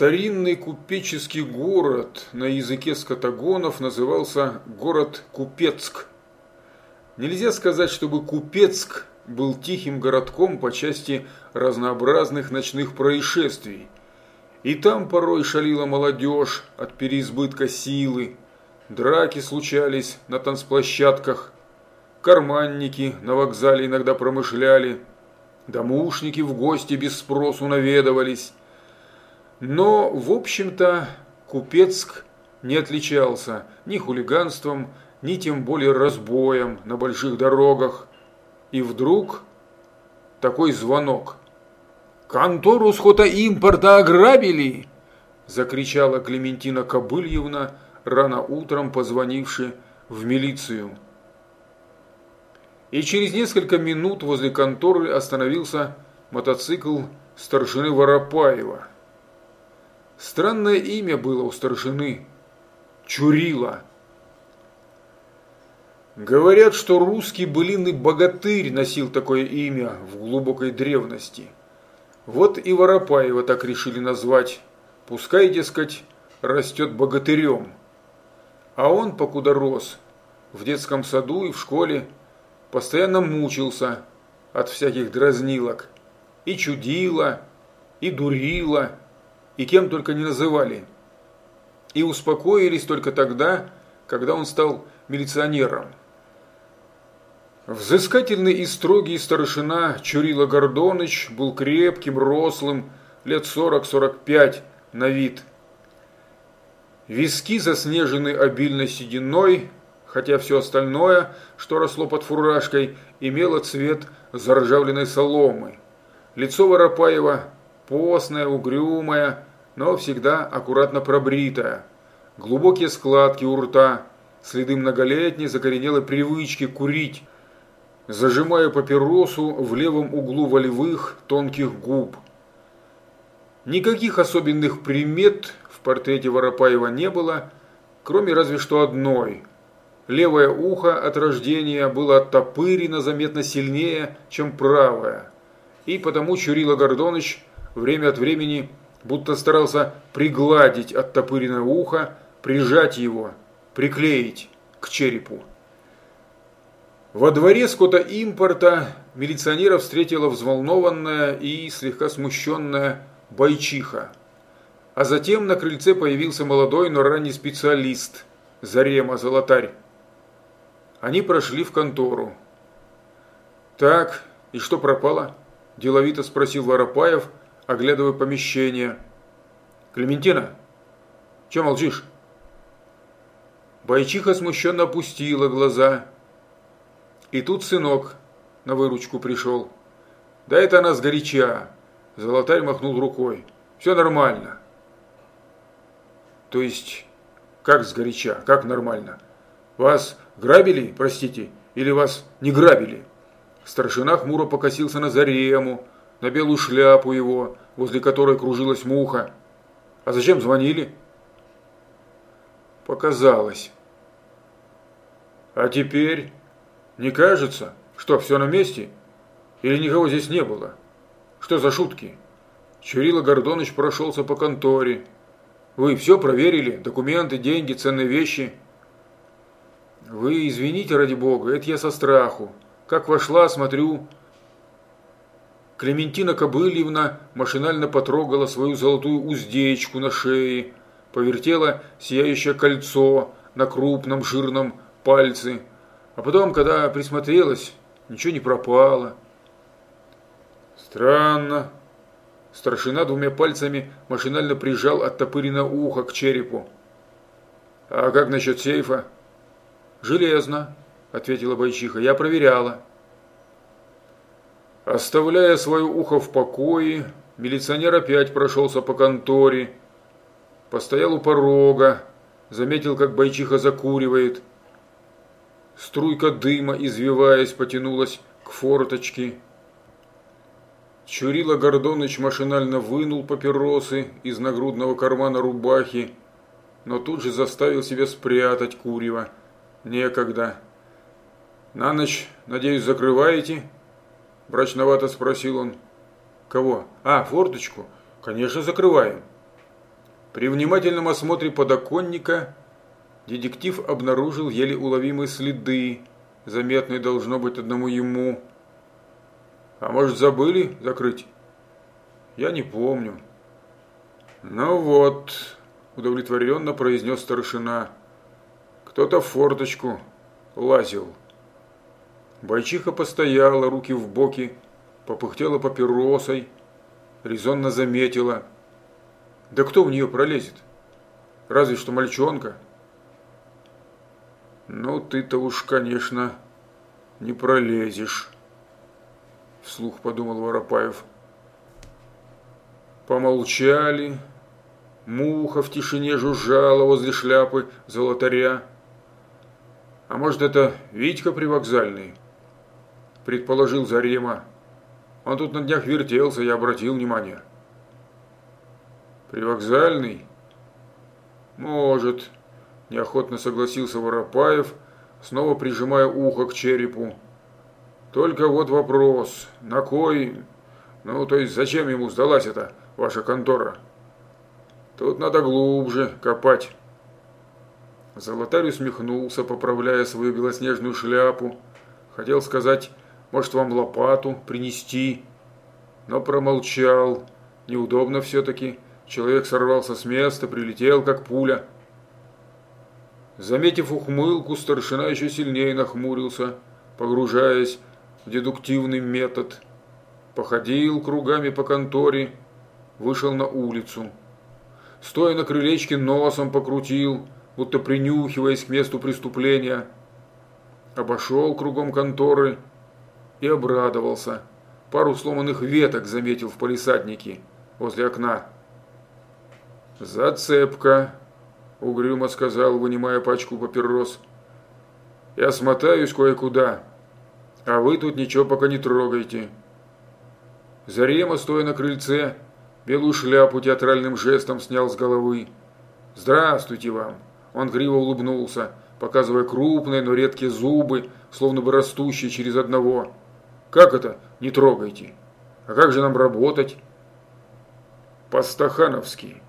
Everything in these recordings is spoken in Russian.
Старинный купеческий город на языке скотагонов назывался город Купецк. Нельзя сказать, чтобы Купецк был тихим городком по части разнообразных ночных происшествий. И там порой шалила молодежь от переизбытка силы, драки случались на танцплощадках, карманники на вокзале иногда промышляли, домушники в гости без спросу наведывались, но, в общем-то, Купецк не отличался ни хулиганством, ни тем более разбоем на больших дорогах. И вдруг такой звонок. «Контору импорта ограбили!» – закричала Клементина Кобыльевна, рано утром позвонивши в милицию. И через несколько минут возле конторы остановился мотоцикл старшины Воропаева – Странное имя было у старшины – Чурила. Говорят, что русский былинный богатырь носил такое имя в глубокой древности. Вот и Воропаева так решили назвать. Пускай, дескать, растет богатырем. А он, покуда рос, в детском саду и в школе, постоянно мучился от всяких дразнилок. И чудила, и дурила, и кем только не называли. И успокоились только тогда, когда он стал милиционером. Взыскательный и строгий старшина Чурила Гордоныч был крепким, рослым, лет 40-45 на вид. Виски заснежены обильно сединой, хотя все остальное, что росло под фуражкой, имело цвет заржавленной соломы. Лицо Воропаева постное, угрюмое, но всегда аккуратно пробритая. Глубокие складки у рта, следы многолетней закоренелой привычки курить, зажимая папиросу в левом углу волевых тонких губ. Никаких особенных примет в портрете Воропаева не было, кроме разве что одной. Левое ухо от рождения было оттопырено заметно сильнее, чем правое, и потому Чурила Гордоныч время от времени будто старался пригладить оттопыренное ухо, прижать его, приклеить к черепу. Во дворе скота импорта милиционера встретила взволнованная и слегка смущенная бойчиха. А затем на крыльце появился молодой, но ранний специалист, Зарема Золотарь. Они прошли в контору. «Так, и что пропало?» – деловито спросил Воропаев – оглядывая помещение. «Клементина, чем молчишь?» Бойчиха смущенно опустила глаза. И тут сынок на выручку пришел. «Да это она сгоряча!» Золотарь махнул рукой. «Все нормально». «То есть, как сгоряча? Как нормально? Вас грабили, простите, или вас не грабили?» Старшина хмуро покосился на Зарему, на белую шляпу его, возле которой кружилась муха. А зачем звонили? Показалось. А теперь не кажется, что все на месте? Или никого здесь не было? Что за шутки? Чурила Гордоныч прошелся по конторе. Вы все проверили? Документы, деньги, ценные вещи? Вы извините, ради бога, это я со страху. Как вошла, смотрю, Клементина Кобыльевна машинально потрогала свою золотую уздечку на шее, повертела сияющее кольцо на крупном жирном пальце, а потом, когда присмотрелась, ничего не пропало. Странно. Старшина двумя пальцами машинально прижал оттопыренное ухо к черепу. «А как насчет сейфа?» «Железно», – ответила бойчиха. «Я проверяла». Оставляя свое ухо в покое, милиционер опять прошелся по конторе, постоял у порога, заметил, как бойчиха закуривает. Струйка дыма, извиваясь, потянулась к форточке. Чурила Гордоныч машинально вынул папиросы из нагрудного кармана рубахи, но тут же заставил себя спрятать курево. Некогда. «На ночь, надеюсь, закрываете?» Мрачновато спросил он. Кого? А, форточку? Конечно, закрываем. При внимательном осмотре подоконника детектив обнаружил еле уловимые следы, заметные должно быть одному ему. А может забыли закрыть? Я не помню. Ну вот, удовлетворенно произнес старшина. Кто-то в форточку лазил. Бойчиха постояла, руки в боки, попыхтела папиросой, резонно заметила. Да кто в нее пролезет? Разве что мальчонка. Ну, ты-то уж, конечно, не пролезешь, вслух подумал Воропаев. Помолчали. Муха в тишине жужжала возле шляпы золотаря. А может, это Витька привокзальный? Предположил Зарема. Он тут на днях вертелся, я обратил внимание. Привокзальный? Может, неохотно согласился Воропаев, снова прижимая ухо к черепу. Только вот вопрос, на кой... Ну, то есть, зачем ему сдалась эта ваша контора? Тут надо глубже копать. Золотарь усмехнулся, поправляя свою белоснежную шляпу. Хотел сказать, может, вам лопату принести, но промолчал. Неудобно все-таки. Человек сорвался с места, прилетел, как пуля. Заметив ухмылку, старшина еще сильнее нахмурился, погружаясь в дедуктивный метод. Походил кругами по конторе, вышел на улицу. Стоя на крылечке, носом покрутил, будто принюхиваясь к месту преступления. Обошел кругом конторы и обрадовался. Пару сломанных веток заметил в палисаднике возле окна. «Зацепка», – угрюмо сказал, вынимая пачку папирос. «Я смотаюсь кое-куда, а вы тут ничего пока не трогайте». Зарема, стоя на крыльце, белую шляпу театральным жестом снял с головы. «Здравствуйте вам!» Он криво улыбнулся, показывая крупные, но редкие зубы, словно бы растущие через одного. «Как это? Не трогайте! А как же нам работать?» «По-стахановски!»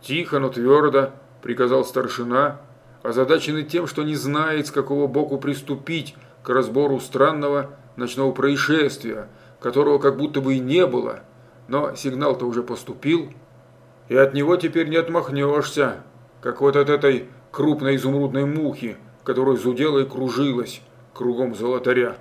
Тихо, но твердо приказал старшина, озадаченный тем, что не знает, с какого боку приступить к разбору странного ночного происшествия, которого как будто бы и не было, но сигнал-то уже поступил, и от него теперь не отмахнешься, как вот от этой крупной изумрудной мухи, которая зудела и кружилась кругом золотаря.